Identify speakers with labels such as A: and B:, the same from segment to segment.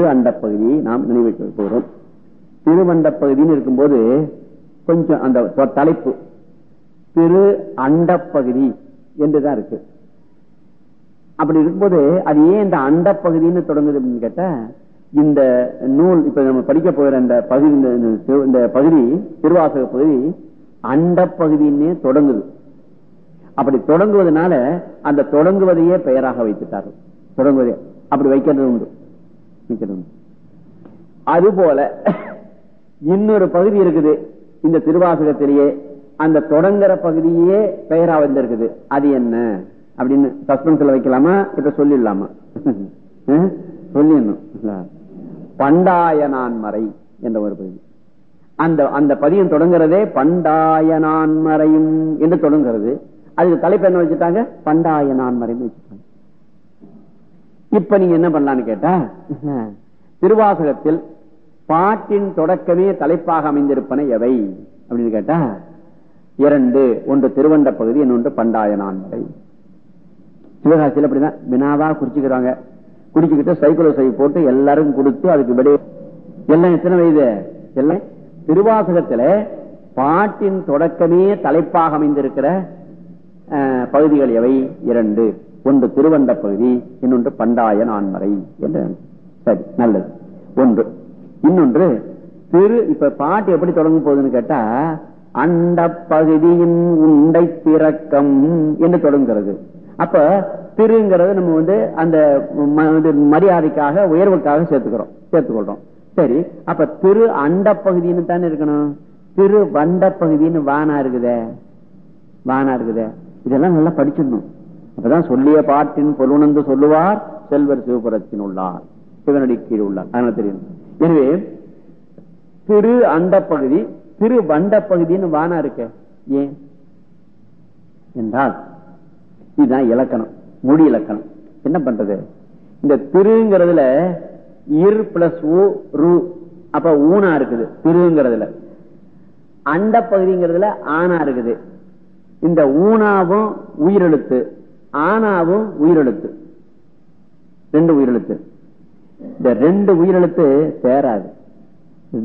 A: திரு அண்ட பகுதியை நாம் நினைவு போகிறோம் திருவண்ட பகுதின்னு இருக்கும்போது கொஞ்சம் அந்த தலைப்பு. திரு அண்ட பகுதி என்றுதான் இருக்கு. அப்படி இருக்கும்போது அது ஏன் இந்த அண்ட பகுதின்னு தொடங்குது அப்படின்னு கேட்டா இந்த நூல் இப்ப நம்ம படிக்க போகிற அந்த பகுதி இந்த- இந்த பகுதி திருவாசக பகுதி அண்ட பகுதின்னே தொடங்குது. அப்படி தொடங்குவதனால அந்த தொடங்குவதையே பெயராக வைத்துட்டார்கள். தொடங்குவதே. அப்படி வைக்கிறது உண்டு. சீக்கிரம். அதுபோல இன்னொரு பகுதி இருக்குது. இந்த திருவாசகத்திலேயே அந்த தொடங்குற பகுதியே பெயரா வந்திருக்குது. அது என்ன? அப்படின்னு சஸ்பென்ஸ்ல வைக்கலாமா? இப்ப சொல்லிடலாமா? அஹ்? சொல்லிடணும். பண்டாயனான் என்ற ஒரு பகுதி. அந்த அந்த பதியம் தொடங்குறதே பண்டாயனான்மறையும் என்று தொடங்குறது. அதுக்கு தலைப்பு என்ன வச்சுட்டாங்க? பண்டாயனான் வச்சு இப்ப நீங்க என்ன பண்ணலாம்னு கேட்டா திருவாசகத்தில் பாட்டின் தொடக்கமே தலைப்பாக அமைந்திருப்பன எவை? அப்படின்னு கேட்டா இரண்டு ஒன்று திருவண்ட பகுதி இன்னொன்று பண்டாயனான் சிவகாசியில் அப்படிதான் வினாவா குறிச்சுக்கிறாங்க. குடிச்சுக்கிட்டு சைக்கிள் சை போட்டு எல்லாரும் கொடுத்து அதுக்கு விட. எல்லாம் எத்தனை வயது? எல்லாம் திருவாசகத்துல பாட்டின் தொடக்கமே தலைப்பாக அமைந்திருக்கிற அஹ், பகுதிகள் எவை? இரண்டு. ஒன்று திருவண்ட பகுதி இன்னொன்று பண்டாய நான்மறை என்று. சரி நல்லது. ஒன்று. இன்னொன்று திரு இப்ப பாட்டு எப்படி தொடங்க போகுதுன்னு கேட்டா அண்ட பகுதியின் உண்டை திறக்கம் என்று தொடங்குகிறது அப்ப திருங்கிறது நம்ம வந்து அந்த ம- இது மரியாதைக்காக உயர்வுக்காக சேர்த்துக்கிறோம். சேர்த்துக்கொள்றோம். சரி அப்ப திரு அண்ட பகுதின்னு தானே இருக்கணும்? திரு வண்ட பகுதின்னு வானா இருக்குதே? வானா இருக்குதே? இதெல்லாம் நல்லா படிச்சிடணும். அப்பதான் சொல்லிய பாட்டின் பொருணந்து சொல்லுவார் செல்வர் சிவபுரத்தின் உள்ளார் சிவனடி கீழ் உள்ளார். அதனால தெரியும். எனவே திரு அண்ட பகுதி திரு வண்ட பகுதின்னு வானா இருக்க? ஏன்? என்றால் இதுதான் இலக்கணம் மொழி இலக்கணம். என்ன பண்றது? இந்த திருங்கிறதுல இர் பிளஸ் ஊ ரு அப்ப ஊனா இருக்குது திருங்கிறதுல. அண்ட பகுதிங்கிறதுல ஆனா இருக்குது. இந்த ஊனாவும் உயிரெழுத்து. ஆனாவும் உயிரெழுத்து. ரெண்டு உயிரெழுத்து. இந்த ரெண்டு உயிரெழுத்து சேராது.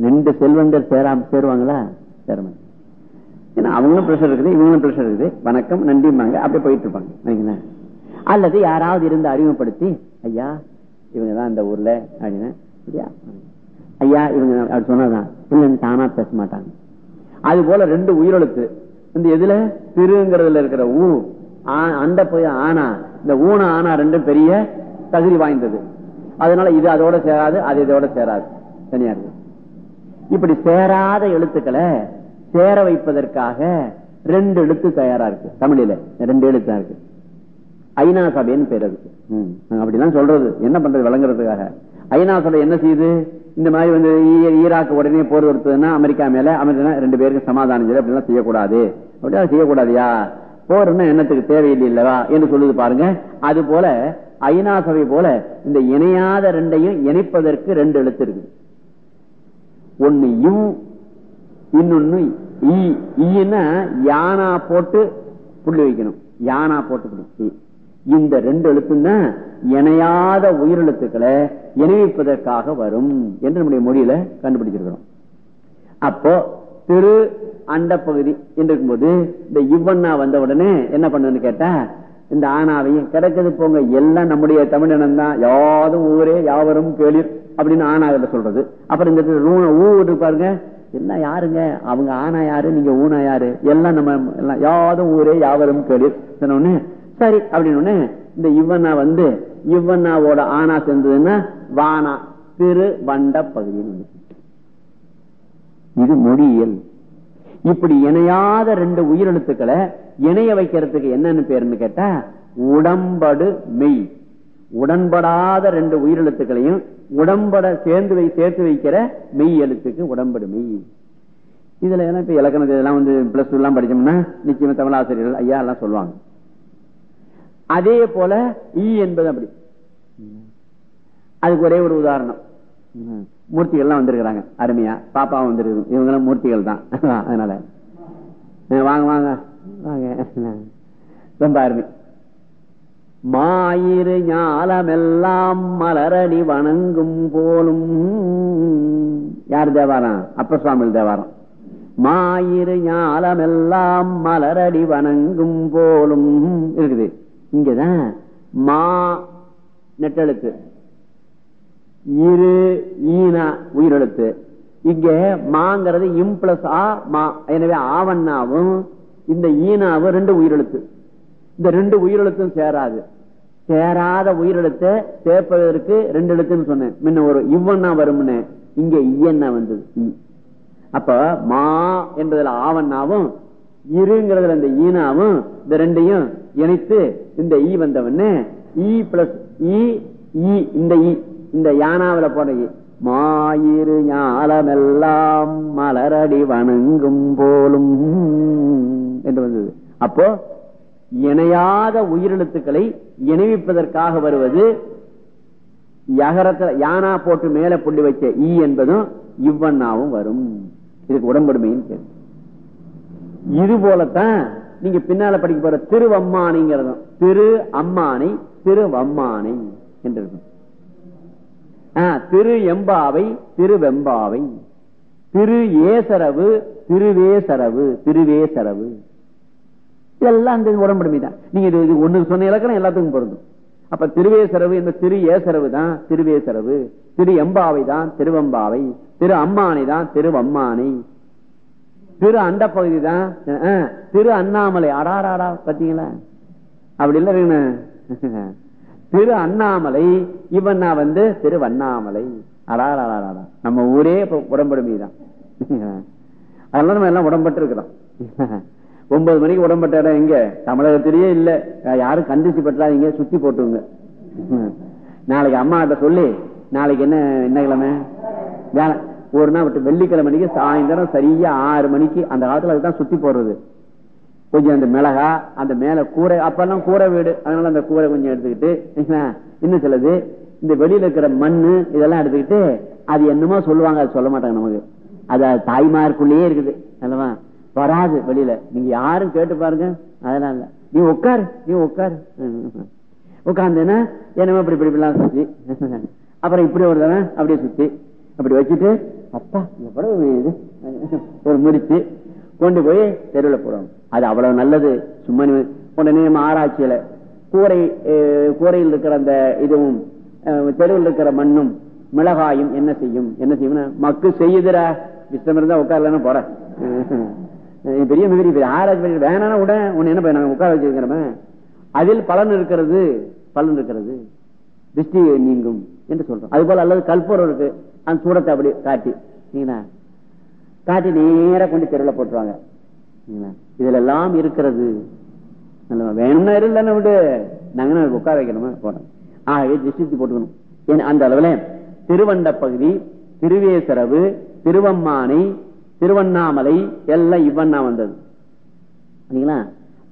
A: ரெண்டு செல்வந்தர் சேராம சேருவாங்களா? சேரமாட்டாங்க. ஏன்னா அவங்களும் பிரஷர் இருக்குது இவங்களும் பிரஷர் இருக்குது. வணக்கம் நன்றிம்பாங்க அப்படியே போயிட்டு இருப்பாங்க அல்லது யாராவது இருந்து அறிமுகப்படுத்தி ஐயா இவங்க தான் இந்த ஊர்ல அப்படின்னு ஐயா இவங்க அப்படி சொன்னதான் இல்லைன்னு தானா பேச மாட்டாங்க. அது போல ரெண்டு உயிரெழுத்து. இந்த எதுல? திருங்கிறதுல இருக்கிற ஊ. அந்த ஆனா இந்த ஊன ஆனா ரெண்டும் பெரிய தகுதி வாய்ந்தது. அதனால இது அதோட சேராது அது இதோட சேராது. தனியா இருக்கு இப்படி சேராத எழுத்துக்களை சேர வைப்பதற்காக ரெண்டு எழுத்து தயாரா இருக்கு. தமிழில ரெண்டு எழுத்தா இருக்கு. ஐநா சபைன்னு பேர் அதுக்கு. அப்படிலாம் சொல்றது. என்ன பண்றது விளங்குறதுக்காக? ஐநா சபை என்ன செய்யுது? இந்த மாதிரி வந்து ஈ- ஈராக் உடனே போர் வருத்ததுன்னா அமெரிக்கா மேல அமெரிக்கா ரெண்டு பேருக்கு சமாதானம் செய்து அப்படிலாம் செய்யக்கூடாது. அப்படியா செய்யக்கூடாதியா? போர்னா எண்ணத்துக்கு தேவையில்லை இல்லவா? என்று சொல்லுது பாருங்க. அது போல ஐநா சபை போல இந்த இணையாத ரெண்டையும் இணைப்பதற்கு ரெண்டு எழுத்து இருக்குது. ஒன்னு யூ இன்னொன்னு ஈன்னா யானா போட்டு புள்ளி வைக்கணும். யானா போட்டு இந்த ரெண்டு எழுத்துன்னா இணையாத உயிரெழுத்துக்களை இணைவிப்பதற்காக வரும் என்று நம்முடைய மொழியில கண்டுபிடிச்சிருக்கிறோம். அப்போ திரு அந்த பகுதி என்று இருக்கும்போது இந்த இவ்வண்ணா வந்த உடனே என்ன பண்ணுன்னு கேட்டா இந்த ஆனாவையும் கிடைக்கிறது போங்க எல்லாம் நம்முடைய தமிழனம் தான் யாதும் ஊரே யாவரும் கேளிர் அப்படின்னு ஆனாவில சொல்றது. அப்புறம் இந்த இடத்துல பாருங்க எல்லாம் யாருங்க? அவங்க ஆனா யாரு நீங்க ஊனா யாரு? எல்லாம் நம்ம எல்லாம் யாரும் ஊரே யாவரும் கேளிர் சொன்ன உடனே சரி அப்படின்னு உடனே இந்த இவ்வண்ணா வந்து இவ்வண்ணாவோட ஆனா சேர்ந்ததுன்னா வானா திரு வண்ட பகுதின்னு இது மொழியியல். இப்படி இணையாத ரெண்டு உயிரெழுத்துக்களை இணைய வைக்கிறதுக்கு என்னன்னு பேருன்னு கேட்டா உடம்படு மெய். உடன்படாத ரெண்டு உயிரெழுத்துக்களையும் உடம்பட சேர்ந்து வை சேர்த்து வைக்கிற மெய் எழுத்துக்கு உடம்படு மெய். இதுல எல்லாம் இப்ப இலக்கணத்தை இதெல்லாம் வந்து பிளஸ் டூ எல்லாம் படிச்சோம்னா நிச்சயமா தமிழாசிரியர்கள் ஐயா எல்லாம் சொல்லுவாங்க. அதே போல ஈ என்பது அப்படி. அதுக்கு ஒரே ஒரு உதாரணம். மூர்த்திகள் எல்லாம் வந்திருக்கிறாங்க. அருமையா. பாப்பாவும் வந்திருக்கு. இவங்களும் மூர்த்திகள் தான். அதனால. வாங்க வாங்க. வாங்க. ரொம்ப அருமை. மாயிரு ஞாலமெல்லாம் மலரடி வணங்கும் போலும். யார் தேவாரம்? அப்ப சுவாமி தேவாரம். மாயிரு ஞாலமெல்லாம் மலரடி வணங்கும் போலும். இருக்குது. இங்கதான் மா நெட்டெழுத்து. இரு ஈனா உயிரெழுத்து. இங்க மாங்கிறது இம் பிளஸ் ஆ மா. எனவே ஆவண்ணாவும் இந்த ஈனாவும் ரெண்டு உயிரெழுத்து. இந்த ரெண்டு உயிரெழுத்தும் சேராது. சேராத உயிரெழுத்தை சேர்ப்பதற்கு ரெண்டு எழுத்துன்னு சொன்னேன். முன்ன ஒரு இவ்வண்ணா வரும்னு. இங்க இயன்னா வந்தது. இ. அப்ப மா என்பதுல ஆவண்ணாவும் இருங்கிறதுல இந்த ஈனாவும் இந்த ரெண்டையும் இணைத்து இந்த ஈ வந்தவன்னு. இ பிளஸ் இ இ இந்த இ. இந்த யானாவில போனது மாயிறு மாயிரு ஞாலமெல்லாம் மலரடி வணங்கும் போலும் என்று வந்தது. அப்போ இணையாத உயிரெழுத்துக்களை இணைவிப்பதற்காக வருவது யகரத்தில் யானா போட்டு மேல புள்ளி வச்ச ஈ என்பதும் இவ்வண்ணாவும் வரும். இதுக்கு உடம்படுமைன்னு பேரு. இது போலத்தான் நீங்க பின்னால படிக்க போற திருவம்மானிங்கிறதும் திரு அம்மானை திருவம்மானை என்று இருக்கும் திரு எம்பாவை திருவெம்பாவை. திரு ஏசரவு திருவேசரவு திருவேசரவு. இதெல்லாம் அந்த உடம்படுமை தான் நீங்க இது ஒண்ணு சொன்ன இலக்கணம் எல்லாத்துக்கும் பொருந்தும். அப்ப திருவேசரவு என்ற திரு ஏசரவு தான் திருவேசரவு. திரு எம்பாவை தான் திருவம்பாவை. திரு அம்மானை தான் திருவம்மானை திரு அண்ட பகுதி தான் திரு அண்ணாமலை. அடாராடா பாத்தீங்களா? அப்படி இல்ல திரு அண்ணாமலை இவன் நான் வந்து திரு வண்ணாமலை. அடாராடா நம்ம ஊரே இப்ப உடம்படுமை தான். அதெல்லாம் நம்ம எல்லாம் உடம்பட்டு இருக்கிறோம். ஒன்பது மணிக்கு உடம்பட்ட இடம் எங்க? தமிழகத்திலேயே இல்ல. யாரும் கண்டிச்சு பற்றாதீங்க சுத்தி போட்டுங்க நாளைக்கு அம்மா கிட்ட சொல்லி நாளைக்கு என்ன என்ன கிழமை? வேலை ஒரு நாள் விட்டு வெள்ளிக்கிழமைக்கு சாயந்தரம் சரியா ஆறு மணிக்கு அந்த காலத்துல அதுதான் சுத்தி போடுறது. கொஞ்சம் அந்த மிளகா அந்த மேல கூரை அப்பெல்லாம் கூரை வீடு. அதனால அந்த கூரை கொஞ்சம் எடுத்துக்கிட்டு இன்னும் சிலது இந்த வெளியில இருக்கிற மண்ணு இதெல்லாம் எடுத்துக்கிட்டு அது என்னமோ சொல்லுவாங்க அது சொல்ல மாட்டாங்க நமக்கு. அது தாய்மாருக்குள்ளேயே இருக்குது அல்லவா? வராது வெளியில. நீங்க யாரும் கேட்டு பாருங்க அதெல்லாம் இல்ல. நீ உட்காரு நீ உட்காரு. உட்கார்ந்தேன்னா என்னமோ இப்படி இப்படி இப்படிலாம் சுத்தி. அப்புறம் இப்படி ஒரு தடவை அப்படியே சுத்தி. அப்படி வச்சுட்டு அப்பா எவ்வளவு இது? ஒரு முறிச்சு கொண்டு போய் தெருவில் போடுவாங்க அது அவ்வளவு நல்லது. சும்மா உடனே நம்ம ஆராய்ச்சியில கூரை கூரையில் இருக்கிற அந்த இதுவும் தெருவில் இருக்கிற மண்ணும் மிளகாயும் என்ன செய்யும்? என்ன செய்யும் மக்கு செய்யுதுரா இஷ்டம் இருந்தா உட்காரலன்னு போற பெரிய பெரிய ஆராய்ச்சி வேணாம் விட உன்னை என்ன பண்ண உட்கார வச்சிருக்கிறோமே அதில் பலன் இருக்கிறது பலன் இருக்கிறது. திருஷ்டி நீங்கும் என்று சொல்றோம். அது போல அல்லது கல்பூரம் இருக்கு. அந்த சூடத்தை அப்படி காட்டி காட்டி நேர கொண்டு தெருவில் போட்டுருவாங்க. இதுல எல்லாம் இருக்கிறது. வேணும்னா இருந்தா விடு. நாங்க உட்கார வைக்கணுமா? போறோம் ஆகவே திருஷ்டி போட்டுக்கணும். அந்த அளவுல திருவண்ட பகுதி திருவேசரவு திருவம்மானை திருவண்ணாமலை எல்லாம் இவ்வண்ணா வந்தது.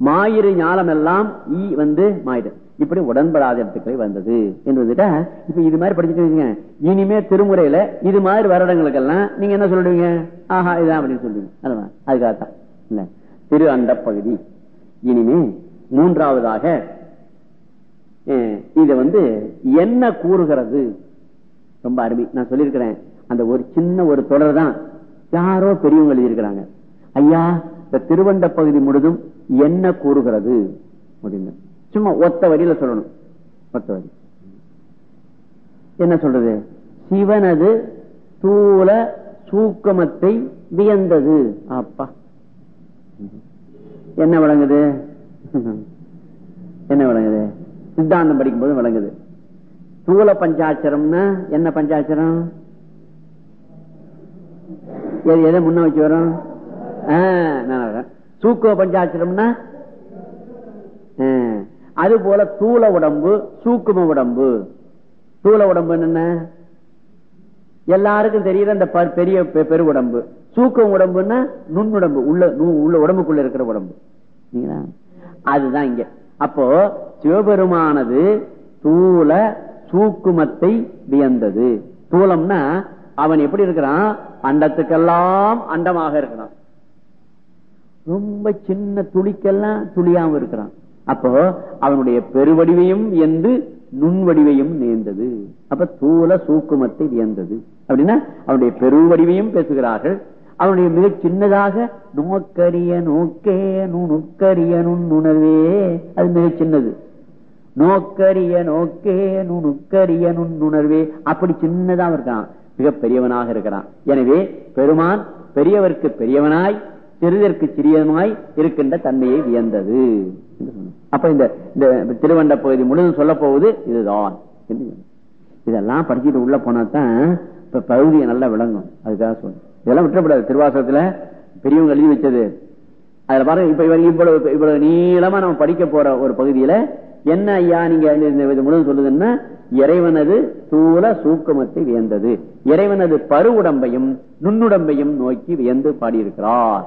A: மாயிரு ஞாலம் எல்லாம் ஈ வந்து மாயிடு இப்படி உடன்படாத இடத்துக்களை வந்தது என்பதுட்ட இப்ப இது மாதிரி படிச்சுட்டு இனிமே திருமுறையில இது மாதிரி வருடங்களுக்கெல்லாம் நீங்க என்ன சொல்லுவீங்க ஆஹா இதான் அப்படின்னு சொல்லுவீங்க அல்லவா அதுக்காகத்தான். இல்ல திரு அண்ட பகுதி இனிமே மூன்றாவதாக இத வந்து என்ன கூறுகிறது? ரொம்ப அருமை. நான் சொல்லியிருக்கிறேன். அந்த ஒரு சின்ன ஒரு தொடர் தான். யாரோ பெரியவங்க எழுதியிருக்கிறாங்க. ஐயா இந்த திருவண்ட பகுதி முழுதும் என்ன கூறுகிறது? அப்படின்னு. சும்மா ஒத்த வரியில சொல்லணும். ஒத்த வரி. என்ன சொல்றது? சிவனது தூல சூக்கமத்தை வியந்தது. அப்பா. என்ன விளங்குது? என்ன விளங்குது? சித்தாந்தம் படிக்கும் போது விளங்குது. தூல பஞ்சாட்சரம்னா என்ன பஞ்சாட்சரம்? எதை முன்ன வச்சு வரும்? சூக்குவ பஞ்சாட்சரம்னா அது போல தூள உடம்பு சூக்கும உடம்பு. தூள உடம்பு என்ன எல்லாருக்கும் தெரியுற அந்த பெரிய பெரு உடம்பு. சூக்கம் உடம்புன்னா நுண்ணுடம்பு உள்ள உள்ள உடம்புக்குள்ள இருக்கிற உடம்பு. அதுதான் இங்க. அப்போ சிவபெருமானது தூள சூக்குமத்தை வியந்தது. தூளம்னா அவன் எப்படி இருக்கிறான்? அண்டத்துக்கெல்லாம் அண்டமாக இருக்கிறான். ரொம்ப சின்ன துளிக்கெல்லாம் துளியாம இருக்கிறான். அப்போ அவனுடைய பெருவடிவையும் என்று நுண்வடிவையும் நேர்ந்தது. அப்ப தூல சூக்குமத்தை வியந்தது. அப்படின்னா அவனுடைய பெருவடிவையும் பேசுகிறார்கள். அவனுடைய மிக சின்னதாக நோக்கரிய நோக்கே நுணுக்கரிய நுண்ணுணர்வே அது மிக சின்னது. நோக்கரிய நோக்கே நுணுக்கரிய நுண்ணுணர்வே அப்படி சின்னதா இருக்கான். மிக பெரியவனாக இருக்கிறான். எனவே பெருமான் பெரியவருக்கு பெரியவனாய் சிறிதற்கு சிறியவனாய் இருக்கின்ற தன்மையை வியந்தது. அப்ப இந்த இந்த திருவண்ட பகுதி முழுதும் சொல்ல போவது இதுதான். இதெல்லாம் படிச்சுட்டு உள்ள போனாதான் இப்ப பகுதியை நல்லா விளங்கும். அதுக்காக சொல்லுங்க இதெல்லாம் விட்டுறப்படாது திருவாசகத்துல பெரியவங்க எழுதி வச்சது. அதுல பாருங்க இப்ப இவ்வளவு இவ்வளவு நீளமா நம்ம படிக்க போற ஒரு பகுதியில என்ன ஐயா நீங்க முழுவதும் சொல்லுதுன்னா இறைவனது தூல சூக்கமத்தை வியந்தது. இறைவனது பருவுடம்பையும் நுண்ணுடம்பையும் நோக்கி வியந்து பாடியிருக்கிறார்.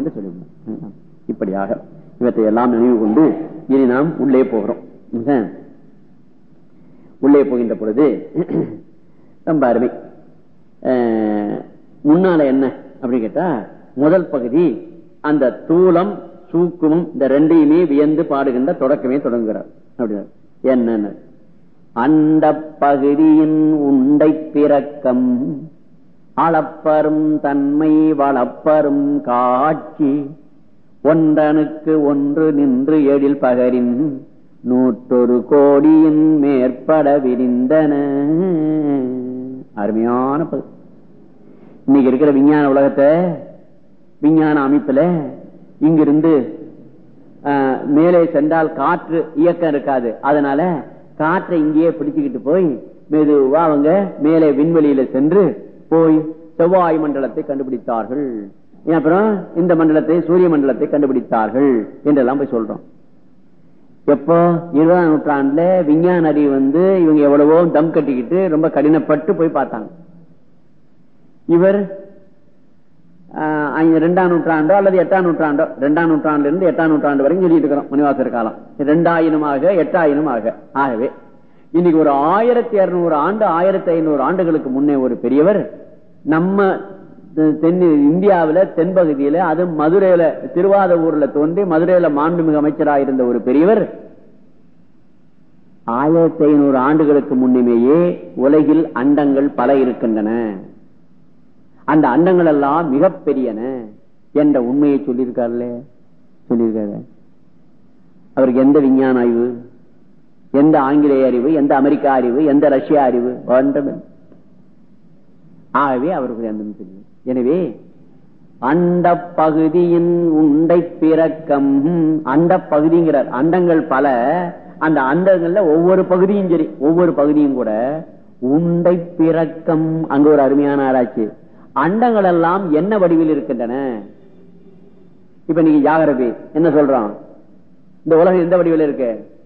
A: என்று சொல்லிவிடும். இப்படியாக இவற்றை எல்லாம் நினைவு கொண்டு இனி நாம் உள்ளே போகிறோம். உள்ளே போகின்ற பொழுது ரொம்ப அருமை. முன்னால என்ன அப்படின்னு கேட்டா முதல் பகுதி அந்த தூளம் சூக்குமம் இந்த ரெண்டையுமே வியந்து பாடுகின்ற தொடக்கமே தொடங்குகிறார். அப்படின்னா என்ன அந்த பகுதியின் உண்டை பிறக்கம். அளப்பரும் தன்மை வளப்பரும் காட்சி. ஒன்றனுக்கு ஒன்று நின்று எழில் பகரின் நூற்றொரு கோடியின் மேற்பட விரிந்தன. அருமையான பகுதி இன்னைக்கு இருக்கிற விஞ்ஞான உலகத்தை விஞ்ஞான அமைப்புல இங்கிருந்து மேலே சென்றால் காற்று இயக்கம் இருக்காது. அதனால காற்றை இங்கேயே பிடிச்சுக்கிட்டு போய் மெதுவா அவங்க மேலே விண்வெளியில சென்று போய் செவ்வாய் மண்டலத்தை கண்டுபிடித்தார்கள். அப்புறம்? இந்த மண்டலத்தை சூரிய மண்டலத்தை கண்டுபிடித்தார்கள் என்றெல்லாம் போய் சொல்றோம். எப்போ? இருபதாம் நூற்றாண்டுல விஞ்ஞான அறிவு வந்து இவங்க எவ்வளவோ தம் கட்டிக்கிட்டு ரொம்ப கடினப்பட்டு போய் பார்த்தாங்க. இவர் ரெண்டாம் நூற்றாண்டோ அல்லது எட்டாம் நூற்றாண்டோ ரெண்டாம் நூற்றாண்டுல இருந்து எட்டாம் நூற்றாண்டு வரைக்கும் சொல்லிட்டு இருக்கிறோம் மணிவாசர் காலம். ரெண்டாயிரமாக எட்டாயிரம் ஆக ஆகவே இன்னைக்கு ஒரு ஆயிரத்தி இருநூறு ஆண்டு ஆயிரத்தி ஐநூறு ஆண்டுகளுக்கு முன்னே ஒரு பெரியவர் நம்ம தென் இந்தியாவில தென்பகுதியில அது மதுரையில திருவாத ஊர்ல தோன்றி மதுரையில மாண்புமிகு அமைச்சராக இருந்த ஒரு பெரியவர். ஆயிரத்தி ஐநூறு ஆண்டுகளுக்கு முன்னுமேயே உலகில் அண்டங்கள் பல இருக்கின்றன. அந்த அண்டங்கள் எல்லாம் மிகப்பெரியன என்ற உண்மையை சொல்லியிருக்காருல்ல சொல்லியிருக்காரு? அவருக்கு எந்த விஞ்ஞான ஆய்வு? எந்த ஆங்கிலேய அறிவு எந்த அமெரிக்க அறிவு எந்த ரஷ்யா அறிவு? வேண்டும் ஆகவே அவருக்கு அந்த தெரியும். எனவே அண்ட பகுதியின் உண்டை பிறக்கம் அண்ட பகுதிங்கிறார். அண்டங்கள் பல அந்த அண்டங்கள்ல ஒவ்வொரு பகுதியும் சரி ஒவ்வொரு பகுதியும் கூட உண்டை பிறக்கம் அங்க ஒரு அருமையான ஆராய்ச்சி. அண்டங்கள் எல்லாம் என்ன வடிவில் இருக்கின்றன? இப்ப நீங்க ஜாகிரபி என்ன சொல்றோம் இந்த உலகம் எந்த வடிவில் இருக்கு?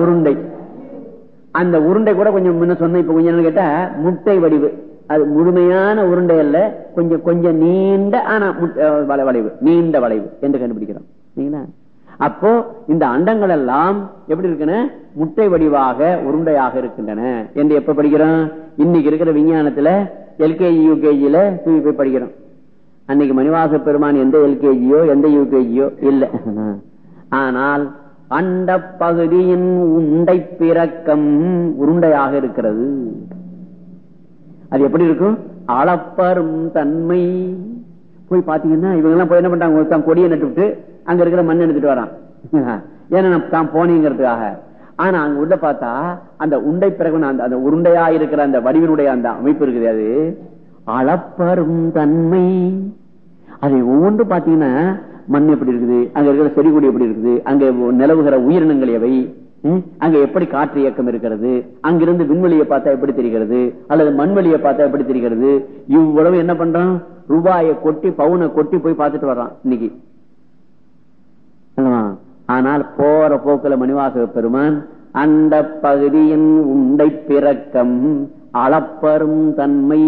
A: உருண்டை. அந்த உருண்டை கூட கொஞ்சம் முன்ன சொன்ன இப்ப கொஞ்சம் கேட்டா முட்டை வடிவு. அது முழுமையான உருண்டை அல்ல கொஞ்சம் கொஞ்சம் நீண்ட ஆனா வளைவு நீண்ட வளைவு என்று கண்டுபிடிக்கிறோம். அப்போ இந்த அண்டங்கள் எல்லாம் எப்படி இருக்குன்னு? முட்டை வடிவாக உருண்டையாக இருக்கின்றன. என்று எப்ப படிக்கிறோம்? இன்னைக்கு இருக்கிற விஞ்ஞானத்துல எல்கேஜி யூகேஜில போய் படிக்கிறோம். அன்னைக்கு மணிவாச பெருமான் எந்த எல்கேஜியோ எந்த யூகேஜியோ? இல்ல. ஆனால் அண்ட பகுதியின் உண்டை பிறக்கம் உருண்டையாக இருக்கிறது. அது எப்படி இருக்கும்? அளப்பரும் தன்மை. போய் பாத்தீங்கன்னா இவங்க எல்லாம் போய் என்ன பண்றாங்க? ஒருத்தான் கொடியை நட்டு அங்க இருக்கிற மண் எடுத்துட்டு வரான். ஏன்னா தான் போனீங்கிறதுக்காக. ஆனா அங்க உள்ள பார்த்தா அந்த உண்டை பிறகு அந்த அந்த உருண்டையா இருக்கிற அந்த வடிவினுடைய அந்த அமைப்பு இருக்குது. அது அளப்பரும் தன்மை. அதை ஒவ்வொன்று பாத்தீங்கன்னா மண் எப்படி இருக்குது? அங்க இருக்கிற செடி கொடி எப்படி இருக்குது? அங்க நிலவுகிற உயிரினங்கள் எவை? அங்க எப்படி காற்று இயக்கம் இருக்கிறது? அங்கிருந்து விண்வெளியை பார்த்தா எப்படி தெரிகிறது? அல்லது மண்வெளியை பார்த்தா எப்படி தெரிகிறது? இவ்வளவு என்ன பண்றான்? ரூபாயை கொட்டி பவுனை கொட்டி போய் பார்த்துட்டு வர்றான் இன்னைக்கு. ஆனால் போற போக்குல மணிவாசக பெருமான் அந்த பகுதியின் உண்டை பிறக்கம் அளப்பரும் தன்மை.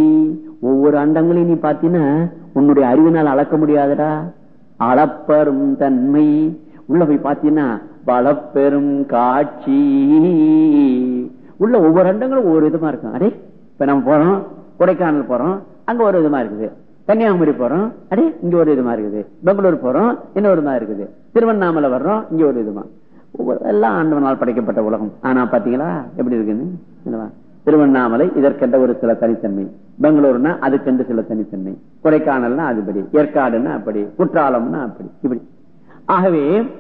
A: ஒவ்வொரு அண்டங்களையும் நீ பாத்தீங்கன்னா உன்னுடைய அறிவினால் அளக்க முடியாதடா. அளப்பெரும் தன்மை. உள்ள போய் பாத்தீங்கன்னா வளப்பெரும் காட்சி. உள்ள ஒவ்வொரு அண்டங்களும் ஒவ்வொரு விதமா இருக்கும். அடே இப்ப நம்ம போறோம் கொடைக்கானல் போறோம் அங்க ஒரு விதமா இருக்குது. கன்னியாகுமரி போறோம் அடே இங்க ஒரு இதுமா இருக்குது. பெங்களூர் போறோம் இன்னொரு விதமா இருக்குது. திருவண்ணாமலை வர்றோம் இங்க ஒரு இதுமா ஒவ்வொரு எல்லாம் ஆண்டவனால் படைக்கப்பட்ட உலகம். ஆனா பாத்தீங்களா எப்படி இருக்குன்னு? திருவண்ணாமலை இதற்கென்ற ஒரு சில தனித்தன்மை. பெங்களூர்னா அதுக்கென்று சில தனித்தன்மை. கொடைக்கானல்னா அதுபடி. ஏற்காடுன்னா அப்படி. குற்றாலம்னா அப்படி. இப்படி. ஆகவே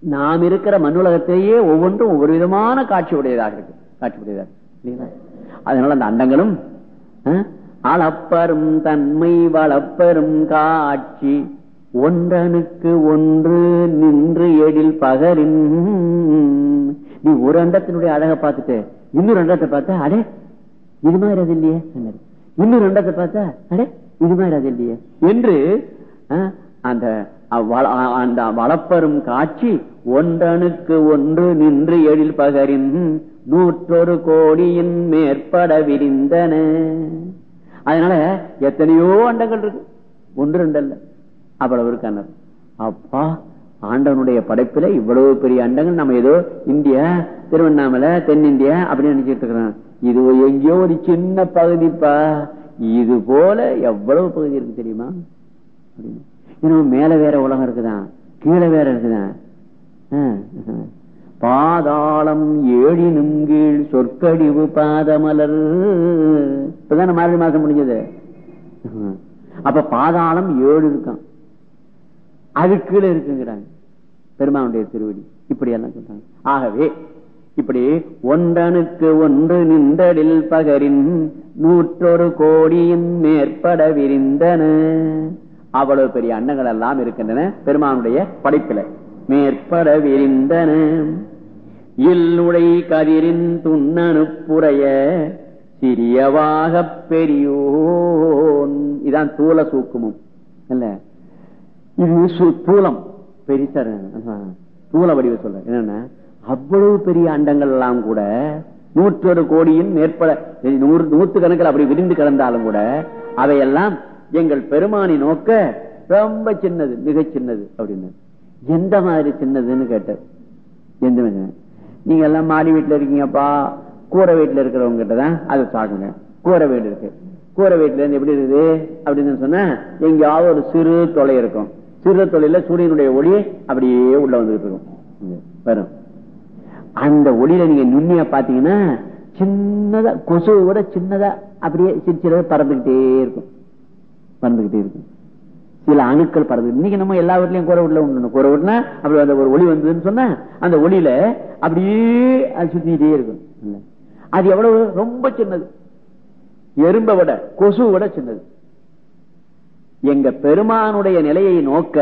A: நாம் இருக்கிற மண்ணுலகத்திலேயே ஒவ்வொன்றும் ஒவ்வொரு விதமான காட்சி உடையதாக இருக்கு. காட்சி உடையதாக இல்லைங்களா? அதனால அந்த அண்டங்களும் அளப்பரும் தன்மை வளப்பெரும் காட்சி ஒன்றனுக்கு ஒன்று நின்று எழில் பகரின். நீ ஒரு அண்டத்தினுடைய அழகை பார்த்துட்டு இன்னும் ரெண்டாவது பார்த்தா அடே இது மாதிரி அது இல்லையே சொன்னாரு. இன்னும் அண்டத்தை பார்த்தா அடே இது மாதிரி அது இல்லையே என்று அஹ், அந்த அந்த வளப்பெரும் காட்சி ஒன்றனுக்கு ஒன்று நின்று எழில் பகரின் நூற்றொரு கோடியின் மேற்பட விரிந்தன. அதனால எத்தனையோ அண்டங்கள் இருக்கு. ஒன்று ரெண்டு அல்ல. அவ்வளவு இருக்கான அப்பா ஆண்டவனுடைய படைப்பில இவ்வளவு பெரிய அண்டங்கள் நம்ம ஏதோ இந்தியா திருவண்ணாமலை தென்னிந்தியா அப்படின்னு நினைச்சிட்டு இருக்கிறோம். இது எங்கேயோ ஒரு சின்ன பகுதிப்பா. இது போல எவ்வளவு பகுதி இருக்கு தெரியுமா? ஏன்னா மேல வேற உலகம் இருக்குதான் கீழே வேற இருக்குதான் பாதாளம் ஏழினும் கீழ் சொற்கடிவு பாதமலர். இப்பதான் மார்கழி மாசம் முடிஞ்சது. அப்ப பாதாளம் ஏழு இருக்கான் அது கீழே இருக்குங்கிறாங்க. பெருமானுடைய திருவடி. இப்படி எல்லாம் சொல்றாங்க. ஆகவே இப்படி ஒன்றனுக்கு ஒன்று நின்றடில் பகரின் நூற்றொரு கோடியின் மேற்பட விரிந்தன. அவ்வளவு பெரிய அன்னங்கள் எல்லாம் இருக்கின்றன பெருமானுடைய படைப்பில. மேற்பட விரிந்தன. இல்லுடை கதிரின் துண்ணனுப்புறைய சிறியவாக பெரியோன். இதான் தூள சூக்குமம். இல்ல இது தூளம். பெரிசர் தூள வடிவ சொல்ற என்னன்னா? அவ்வளவு பெரிய அண்டங்கள் எல்லாம் கூட நூற்றொரு கோடியின் மேற்பட நூறு நூத்து கணக்கில் அப்படி விரிந்து கிடந்தாலும் கூட அவையெல்லாம் எங்கள் பெருமானை நோக்க ரொம்ப சின்னது மிக சின்னது அப்படின்னு. எந்த மாதிரி சின்னதுன்னு கேட்டார் எந்த நீங்க எல்லாம் மாடி வீட்டுல இருக்கீங்கப்பா கூரை வீட்டுல இருக்கிறவங்க கிட்டதான் அதை சாகுங்க. கூரை வீடு இருக்கு. கூரை வீட்டுல இருந்து எப்படி இருக்குது? அப்படின்னு சொன்னா எங்கேயாவது ஒரு சிறு தொலை இருக்கும். சிறு தொழில சூரியனுடைய ஒளி அப்படியே உள்ள வந்துகிட்டு இருக்கும். வரும். அந்த ஒளியில நீங்க நுண்ணியா பாத்தீங்கன்னா சின்னதா கொசு விட சின்னதா அப்படியே சிரிச்சிட பறந்துகிட்டே இருக்கும். பறந்துகிட்டே இருக்கும். சில அணுக்கள் பறந்து இன்னைக்கு நம்ம எல்லா வீட்லயும் குறை வீட்டுல உண்டு குறை விடனா அப்படி அந்த ஒரு ஒளி வந்ததுன்னு சொன்னா அந்த ஒளியில அப்படியே அது சுத்திட்டே இருக்கும். அது எவ்வளவு? ரொம்ப சின்னது. எறும்பை விட கொசு விட சின்னது. எங்க பெருமானுடைய நிலையை நோக்க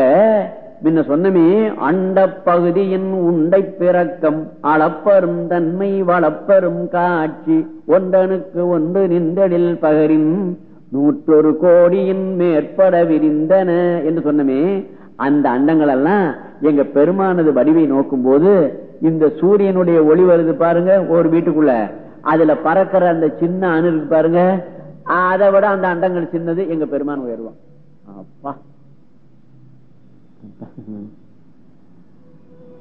A: முன்ன சொன்னமே அண்ட பகுதியின் உண்டை பிறக்கம் அளப்பரும் தன்மை வளப்பரும் காட்சி ஒன்றனுக்கு ஒன்று நின்றடில் பகரின் நூற்றொரு கோடியின் மேற்பட விரிந்தன என்று சொன்னமே அந்த அண்டங்கள் எல்லாம் எங்க பெருமானது வடிவை நோக்கும் போது இந்த சூரியனுடைய ஒளி வருது பாருங்க ஒரு வீட்டுக்குள்ள. அதுல பறக்கிற அந்த சின்ன அணு இருக்கு பாருங்க அதை விட அந்த அண்டங்கள் சின்னது எங்க பெருமான் உயர்வான். அப்பா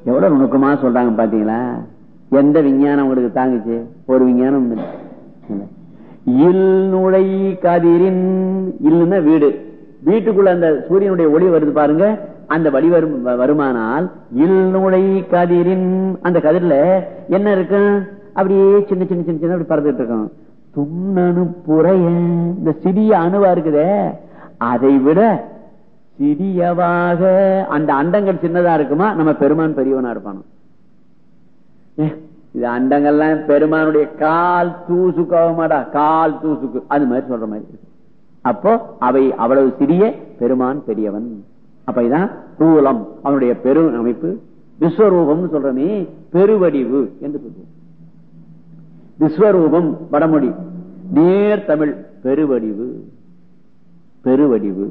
A: எவ்வளவு நுணுக்கமா சொல்றாங்க பாத்தீங்களா? எந்த விஞ்ஞானம் உங்களுக்கு தாங்குச்சு? ஒரு விஞ்ஞானம் இல்லை. இல் நுழை கதிரின் இல்லுன்னா வீடு. வீட்டுக்குள்ள அந்த சூரியனுடைய ஒளி வருது பாருங்க. அந்த வழி வரும் வருமானால் இல் நுழை கதிரின் அந்த கதிரில என்ன இருக்கு? அப்படியே சின்ன சின்ன சின்ன சின்ன அப்படி பறந்துட்டு இருக்கும். துண்ணணு புறைய இந்த சிறிய அணுவா இருக்குதே. அதை விட சிறியவாக அந்த அண்டங்கள் சின்னதா இருக்குமா? நம்ம பெருமான் பெரியவனா இருப்பானோ? இது அண்டங்கள்லாம் பெருமானுடைய கால் தூசுக்காகமாடா கால் தூசுக்கு. அது மாதிரி சொல்ற மாதிரி இருக்கு. அப்போ அவை அவ்வளவு சிறிய பெருமான் பெரியவன். அப்ப இதான் தூலம் அவனுடைய பெரு அமைப்பு. விஸ்வரூபம் சொல்றமே பெருவடிவு என்று சொல்லுவோம் விஸ்வரூபம் வடமொழி. நேர் தமிழ் பெருவடிவு. பெருவடிவு.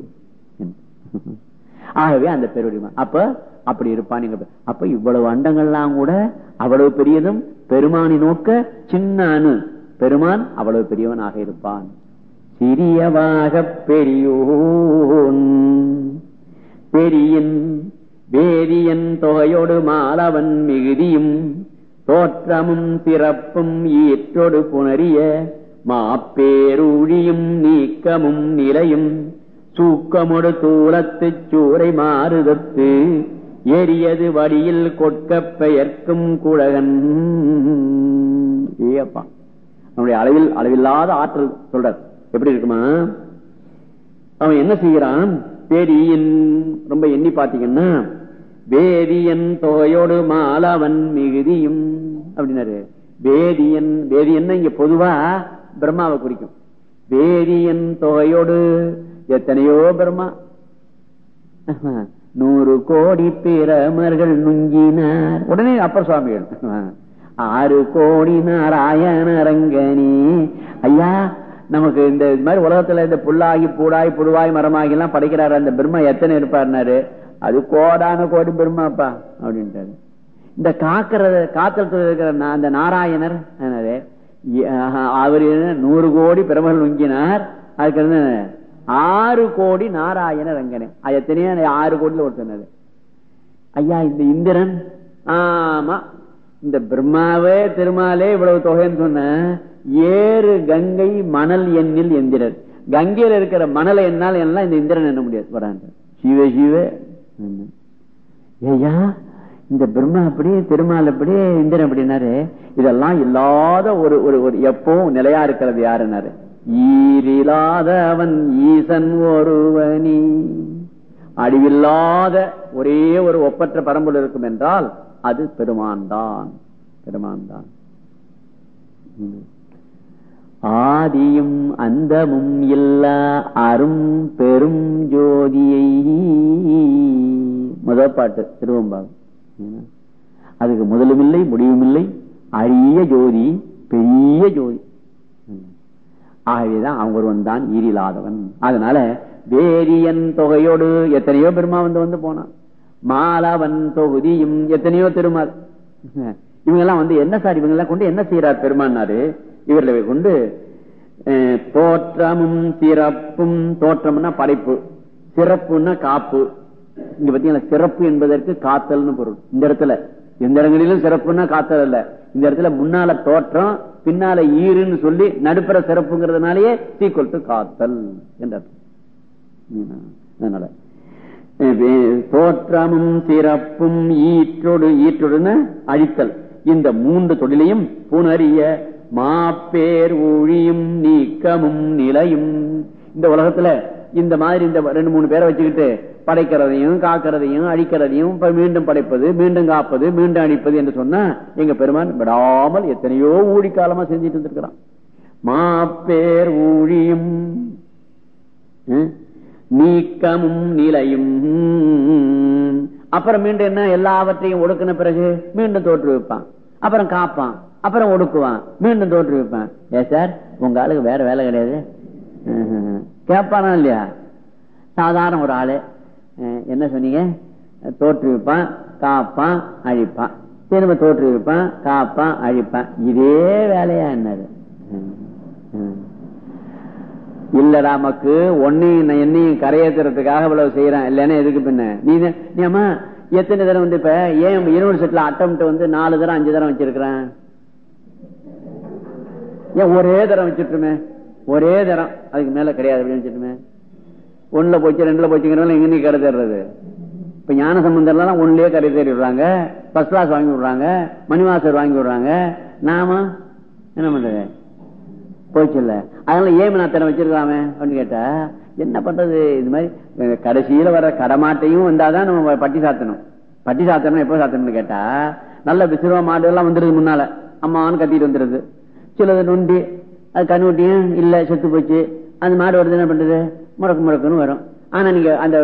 A: ஆகவே அந்த பெருவடிவு. அப்ப அப்படி இருப்பான் அப்ப இவ்வளவு அண்டங்கள்லாம் கூட அவ்வளவு பெரியதும் பெருமானை நோக்க சின்ன அணு. பெருமான் அவ்வளவு பெரியவனாக இருப்பான். சிறியவாக பெரியோன். பெரியின் வேதியன் தொகையோடு மாலவன் மிகுதியும் தோற்றமும் சிறப்பும் ஈற்றொடு புணரிய மாப்பேரூழியும் நீக்கமும் நிலையும் சூக்கமொடு தூலத்து சூரை மாறுதத்து எரியது வடியில் கொட்க பெயர்க்கும் குழகன். ஏப்பா. அவனுடைய அளவில் அளவில்லாத ஆற்றல் சொல்ற எப்படி இருக்குமா? அவன் என்ன செய்யறான் பேரியின் ரொம்ப எண்ணி பாத்தீங்கன்னா வேதியன் தொகையோடு மாலவன் மிகுதியும் அப்படின்னாரு. வேதியன் வேதியன் இங்க பொதுவா பிரம்மாவை குறிக்கும். வேதியன் தொகையோடு எத்தனையோ பிரம்மா. நூறு கோடி பிரமர்கள் நுங்கினார். உடனே அப்பர் சுவாமிகள் ஆறு கோடி நாராயணரங்கனி ஐயா நமக்கு இந்த மாதிரி உலகத்துல இந்த புல்லாகி பூடாய் புழுவாய் மரமாகி எல்லாம் படைக்கிறாரு அந்த பிரம்மா எத்தனை இருப்பாருனாரு? அது கோடான கோடி பிரம்மாப்பா அப்படின்ட்டாரு இந்த காக்கிறத காத்தல் இருக்கிற அந்த நாராயணர் அவர் நூறு கோடி பிரமர்கள் நுங்கினார். அதுக்கு ஆறு கோடி நாராயணர் அங்கனே. எத்தனையோ ஆறு கோடியில் ஒருத்தனர் ஐயா இந்த இந்திரன். ஆமா. இந்த பிரம்மாவே திருமாலே இவ்வளவு தொகைன்னு சொன்ன ஏறு கங்கை மணல் எண்ணில் எந்திரர். கங்கையில இருக்கிற மணலை என்னால் எல்லாம் இந்த இந்திரன் என்ன முடியாது. வரான். சிவ சிவ. ஐயா இந்த பிரம்மா அப்படி திருமால் அப்படி இந்திரன் அப்படின்னாரு. இதெல்லாம் இல்லாத ஒரு ஒரு ஒரு எப்பவும் நிலையா இருக்கிறது யாருன்னாரு? ஈரில்லாதவன் ஈசன் ஒருவனி. அழிவில்லாத ஒரே ஒரு ஒப்பற்ற பரம்புல இருக்கும் என்றால் அது பெருமான் தான் பெருமான் தான் ஆதியும் அந்தமும் இல்ல அரும் பெரும் ஜோதியை. முதல் பாட்டு திருவம்பாகும் அதுக்கு முதலும் இல்லை முடிவும் இல்லை அரிய ஜோதி பெரிய ஜோதி. ஆகவேதான் அவங்க ஒருவன் தான் ஈரில்லாதவன் அதனால வேரியன் தொகையோடு எத்தனையோ பெருமா வந்து வந்து போனான். மாலவன் தொகுதியும் எத்தனையோ திருமால். இவங்க எல்லாம் வந்து என்ன சார் இவங்க எல்லாம் கொண்டு என்ன செய்யறார் பெருமானாரு இவர்களை கொண்டு தோற்றமும் சிறப்பும் தோற்றம்னா படைப்பு. சிறப்புன்னா காப்பு. இங்க பாத்தீங்களா சிறப்பு என்பதற்கு காத்தல்னு பொருள். இந்த இடத்துல. எந்த இடங்களிலும் சிறப்புன்னா காத்தல் அல்ல. இந்த இடத்துல முன்னால தோற்றம் பின்னால ஈருன்னு சொல்லி நடுப்புற சிறப்புங்கிறதுனாலயே தீக்கொல்ட்டு காத்தல் என்ற அதனால. தோற்றமும் சிறப்பும் ஈற்றோடு ஈற்றோடுன்னு அழித்தல். இந்த மூன்று தொழிலையும் புனறிய மாப்பேர் ஒழியும் நீக்கமும் நிலையும். இந்த உலகத்துல இந்த மாதிரி இந்த ரெண்டு மூணு பேரை வச்சுக்கிட்டு படைக்கிறதையும் காக்கிறதையும் அழிக்கிறதையும் மீண்டும் படைப்பது மீண்டும் காப்பது மீண்டும் அழிப்பது என்று சொன்னா எங்க பெருமான் விடாமல் எத்தனையோ ஊழி காலமா செஞ்சிட்டு இருந்திருக்கிறான். மாப்பேர் ஊழியும் நீக்கமும் நிலையும். அப்புறம் மீண்டும் என்ன? எல்லாவற்றையும் ஒடுக்கின பிறகு மீண்டும் தோற்று வைப்பான். அப்புறம் காப்பான். அப்புறம் ஒடுக்குவான். மீண்டும் தோற்றுவிப்பான் ஏ சார் உங்க ஆளுக்கு வேற வேலை கிடையாது. கேட்பானா இல்லையா? சாதாரண ஒரு ஆளு. என்ன சொன்னீங்க? தோற்றுவிப்பான் காப்பான் அழிப்பான். திரும்ப தோற்றுவிப்பான் காப்பான் அழிப்பான். இதே வேலையா என்னது? இல்லடா மக்கு ஒன்னையும் என்னையும் கரையேற்றுறதுக்காக இவ்வளவு செய்யறான் இல்லைன்னா எதுக்கு பின்ன? நீ நீமா எத்தனை தரம் வந்து இப்ப ஏன் யூனிவர்சிட்டியில அட்டம் வந்து நாலு தரம் அஞ்சு தரம் வச்சிருக்கிறேன்? ஏன் ஒரே தரம் வச்சுட்டுமே ஒரே தரம். அதுக்கு மேல கிடையாது அப்படின்னு வச்சுட்டுமே ஒண்ணுல போச்சு ரெண்டுல போச்சுங்கிறவங்க எங்க நீ கரை தேடுறது இப்ப ஞான சம்பந்தம்லாம் ஒன்னுலயே கரை தேடி விடுறாங்க. ஃபர்ஸ்ட் கிளாஸ் வாங்கி விடுறாங்க. மணிவாசர் வாங்கி விடுறாங்க. நாம என்ன பண்றது? போச்சு இல்ல. அதனால ஏன் நான் தினம் வச்சிருக்கலாமே அப்படின்னு கேட்டா என்ன பண்றது? இது மாதிரி கடைசியில வர கடமாட்டையும் வந்தாதான் நம்ம பட்டி சாத்தணும். பட்டி சாத்தணும் எப்ப சாத்தணும்னு கேட்டா நல்ல விசிறுவா மாடு எல்லாம் வந்துருது முன்னால. அம்மான்னு கத்திட்டு வந்துருது. சிலது நொண்டி அது கண்ணுட்டியும் இல்ல செத்து போச்சு. அந்த மாடு வருது என்ன பண்றது முறக்கு முறக்குன்னு வரும். ஆனா நீங்க அந்த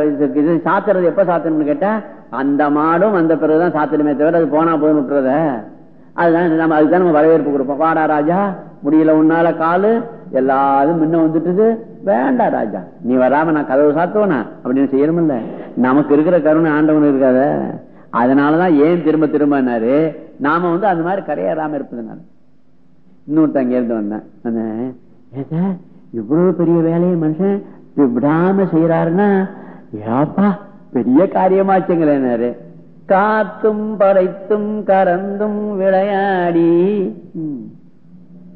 A: இது சாத்துறது எப்ப சாத்தணும்னு கேட்டா அந்த மாடும் வந்த பிறகுதான் சாத்தணுமே தவிர அது போனா போதுன்னு விட்டுறத. அதுதான் நம்ம அதுதான் நம்ம வரவேற்பு கொடுப்போம். வாடா ராஜா முடியல உன்னால காலு எல்லாரும் முன்ன வந்துட்டுது. வேண்டாம் ராஜா நீ வராம நான் கதவு சாத்துவனா? அப்படின்னு செய்யணும்ல நமக்கு இருக்கிற கருணை ஆண்டவன் இருக்காத. அதனாலதான் ஏன் திரும்ப திரும்பினாரு நாம வந்து அந்த மாதிரி கரையேறாம இருப்பதுனால. நான் இன்னொருத்தங்க இருந்து வந்தேன். இவ்வளவு பெரிய வேலையை மனுஷன் விடாம செய்யறாருன்னா ஏப்பா பெரிய காரியமாச்சுங்களேனாரு. காத்தும் படைத்தும் கறந்தும் விளையாடி.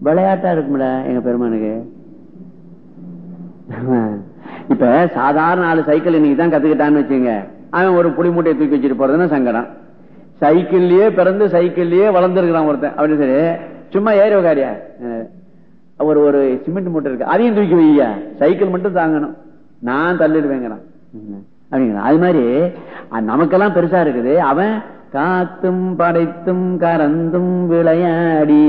A: விளையாட்டா இருக்கும்ல எங்க பெருமானுக்கு? இப்ப சாதாரண ஆளு சைக்கிள் இன்னைக்கு தான் கத்துக்கிட்டான்னு வச்சுங்க. அவன் ஒரு புளி மூட்டையை தூக்கி வச்சுட்டு போறதுன்னா சங்கடம். சைக்கிள்லயே பிறந்து சைக்கிள்லயே வளர்ந்துருக்கிறான் ஒருத்தன். அப்படின்னு சரி சும்மா ஏறி உக்காரியா? ஒரு ஒரு சிமெண்ட் மூட்டை இருக்கு. அதையும் தூக்கி வையா சைக்கிள் மட்டும் தாங்கணும். நான் தள்ளிடுவேங்கிறான். அப்படிங்கிறான் அது மாதிரி நமக்கெல்லாம் பெருசா இருக்குது. அவன் காத்தும் படைத்தும் கறந்தும் விளையாடி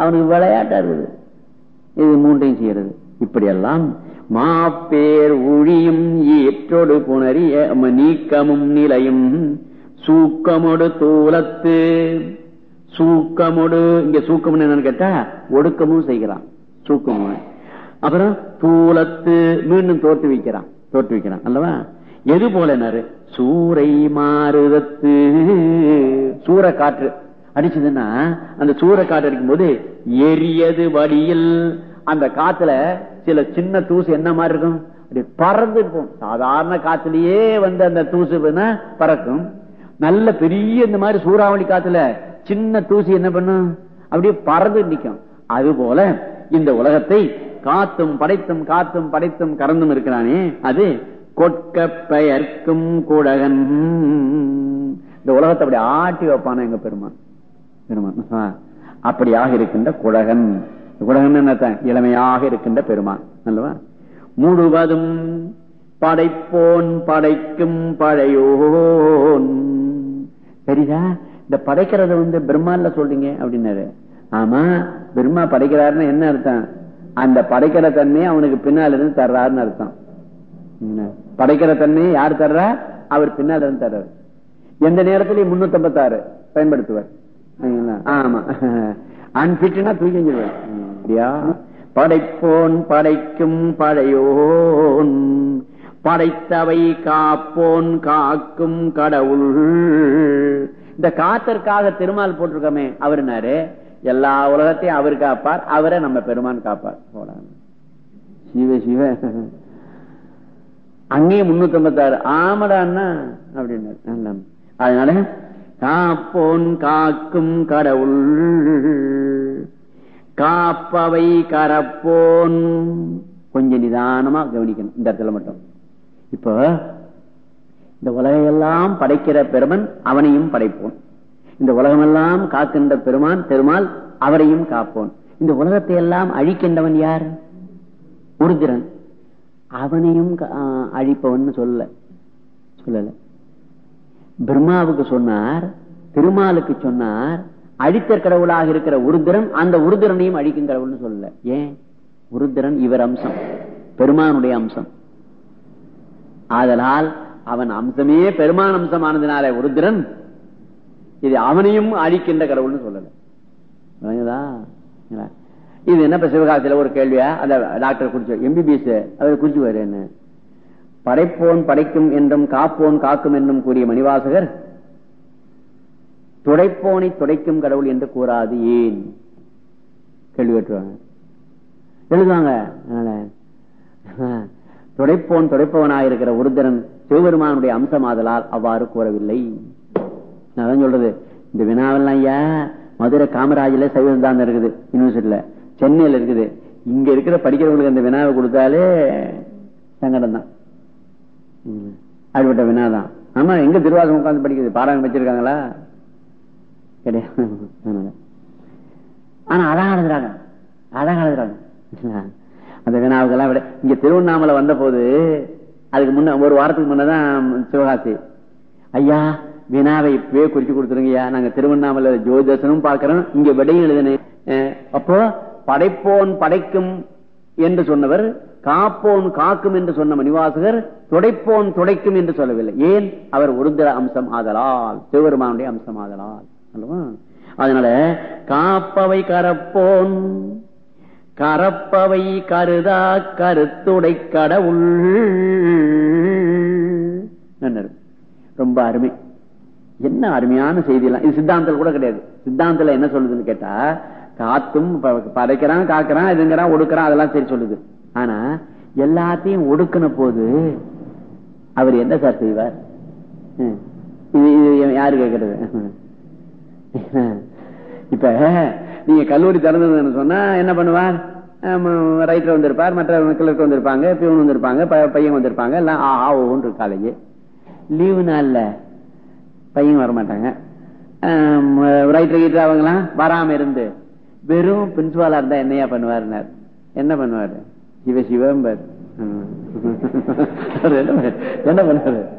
A: அவனுக்கு விளையாட்டா இருக்குது. இது மூன்றையும் செய்யறது. இப்படியெல்லாம் மாப்பேர் ஒழியும் ஏற்றோடு புணரிய நீக்கமும் நிலையும் சூக்கமோடு தூலத்து சூக்கமொடு இங்க சூக்கம் என்னன்னு கேட்டா ஒடுக்கமும் செய்கிறான். சூக்கமும் அப்புறம் தூலத்து மீண்டும் தோற்று வைக்கிறான். தோற்று வைக்கிறான். அல்லவா? எது போலனாரு சூறை மாறுதத்து. சூற காற்று. அடிச்சதுன்னா அந்த சூற காற்று அடிக்கும் போது எரியது வடியில். அந்த காத்துல சில சின்ன தூசு என்ன மாதிரி இருக்கும்? அப்படி பறந்து இருக்கும். சாதாரண காத்துலயே வந்து அந்த தூசு பறக்கும். நல்ல பெரிய இந்த மாதிரி சூறாவளி காத்துல சின்ன தூசி என்ன பண்ணும் அப்படியே பறந்து நிக்கும். அது போல இந்த உலகத்தை காத்தும் படைத்தும் காத்தும் படைத்தும் கறந்தும் இருக்கிறானே அது கொட்க பெயர்க்கும் குடகன். இந்த உலகத்தை அப்படி ஆட்டி வைப்பான எங்க பெருமான். பெருமான் அப்படியாக இருக்கின்ற குடகன். குடகன் என்ன இளமையாக இருக்கின்ற பெருமான் அல்லவா? முழுவதும் படைப்போன் படைக்கும் பழையோன். சரிதா இந்த படைக்கிறத வந்து பிரம்மான்ல சொல்றீங்க அப்படின்னாரு. ஆமா பிரம்மா படைக்கிறாருன்னு என்ன அர்த்தம்? அந்த படைக்கிற தன்மையை அவனுக்கு பின்னால இருந்து தர்றாருன்னு அர்த்தம். படைக்கிற தன்மையை யார் தர்றா? அவர் பின்னால இருந்து தர்றாரு. எந்த நேரத்திலையும் முன்னூத்தி ஐம்பத்தாறு பயன்படுத்துவார் ஆமா. அன்பிட்டுனா தூக்கி செஞ்சிருவார் அப்படியா? படைப்போன் படைக்கும் படையோன் படைத்தவை காப்போன் காக்கும் கடவுள். இந்த காத்திற்காக திருமால் போட்டிருக்கோமே அவருனாரு எல்லா உலகத்தையும் அவர் காப்பார் அவரை நம்ம பெருமான் காப்பார். சிவ சிவ. அங்கேயும் முன்னூத்தி ஐம்பத்தாறு ஆமடான்னா? அண்ணா அப்படின்னாரு அதனால காப்போன் காக்கும் கடவுள் காப்பவை கரப்போன். கொஞ்சம் நிதானமா கவனிக்கணும். இந்த இடத்துல மட்டும். இப்போ இந்த உலகையெல்லாம் படைக்கிற பெருமன் அவனையும் படைப்போன். இந்த உலகமெல்லாம் காக்கின்ற பெருமான் பெருமாள் அவரையும் காப்போன். இந்த உலகத்தை எல்லாம் அழிக்கின்றவன் யார்? உருதிரன் அவனையும் அழிப்பவன் சொல்லல. சொல்லல. பிரம்மாவுக்கு சொன்னார் திருமாலுக்கு சொன்னார் அழித்த கடவுளாக இருக்கிற உருதிரன் அந்த உருதிரனையும் அழிக்கும் கடவுள்னு சொல்லல. ஏன்? உருதிரன் இவர் அம்சம். பெருமானுடைய அம்சம். ஆதலால் அவன் அம்சமே பெருமான அம்சமானதுனால உருதிரன் இது அவனையும் அழிக்கின்ற கடவுள்னு சொல்லல. இது என்ன இப்ப சிவகாசியில ஒரு கேள்வியா? அந்த டாக்டர் குடிச்சு எம்பிபிஎஸ் அவர் குறிச்சுவாரு என்ன? படைப்போன் படைக்கும் என்றும் காப்போன் காக்கும் என்றும் கூறிய மணிவாசகர் துடைப்போனை துடைக்கும் கடவுள் என்று கூறாது ஏன்? கேள்வி கேட்டுருவாங்க. எழுதுவாங்க. துடைப்போன் துடைப்பவனாக இருக்கிற உருதரன் சிவபெருமானுடைய அம்சமாதலால் அவ்வாறு கூறவில்லை. நான் அதான் சொல்றது. இந்த வினாவெல்லாம் ஐயா மதுரை காமராஜில சைவ இருக்குது யூனிவர்சிட்டியில சென்னையில இருக்குது. இங்க இருக்கிற படிக்கிறவங்களுக்கு அந்த வினாவை கொடுத்தாலே சங்கடம் தான். அப்படிப்பட்ட வினாதான் ஆமா எங்க திருவாசம் உட்கார்ந்து படிக்கிறது? பாடம் வச்சிருக்காங்களா? கிடையாது. ஆனா அழகா எழுதுறாங்க அழகா எழுதுறாங்க அந்த வினாவுக்கெல்லாம் விட இங்க திருவண்ணாமலை வந்த போது அதுக்கு முன்ன ஒரு வாரத்துக்கு முன்னதான் சிவகாசி. ஐயா வினாவை இப்பவே குறிச்சு கொடுத்துருங்கய்யா. நாங்க திருவண்ணாமலை ஜோதிடசனும் பாக்குறோம் இங்க விடையும் எழுதினேன் அஹ் அப்போ படைப்போன் படைக்கும் என்று சொன்னவர் காப்போன் காக்கும் என்று சொன்ன மணிவாசகர் துடைப்போன் துடைக்கும் என்று சொல்லவில்லை. ஏன்? அவர் உருந்திர அம்சம் ஆதலால் சிவபெருமானுடைய அம்சம் ஆதலால். அதனால காப்பவை கரப்போன் கரப்பவை கருதா கருத்துடை கடவுள். ரொம்ப அருமை. என்ன அருமையான செய்தியெல்லாம். இது சித்தாந்தம் கூட கிடையாது. சித்தாந்தத்தில் என்ன சொல்லுதுன்னு கேட்டா காத்தும் படைக்கிறான் காக்கிறான் இதுங்கிறான் ஒடுக்கிறான் அதெல்லாம் சரி சொல்லுது. ஆனா எல்லாத்தையும் ஒடுக்கின போது அவர் என்ன சார் செய்வார்? இது இது யாரு கேட்கறது இப்ப நீங்க கல்லூரி திறந்ததுன்னு சொன்னா என்ன பண்ணுவார்? ரைட்டர் வந்திருப்பார் மற்ற கிளர்க் வந்திருப்பாங்க பியூன் வந்திருப்பாங்க ப- பையன் வந்திருப்பாங்க எல்லாம் ஆ ஆ ஓன்று காலேஜ் லீவு நாள்ல பையன் வரமாட்டாங்க. ரைட்டர் கீட்டர் அவங்களாம் வராம இருந்து. வெறும் பிரின்சிபாலா இருந்தா என்னையா பண்ணுவாருன்னார். என்ன பண்ணுவாரு? சிவ சிவம்பர். என்ன பண்ணுவாரு?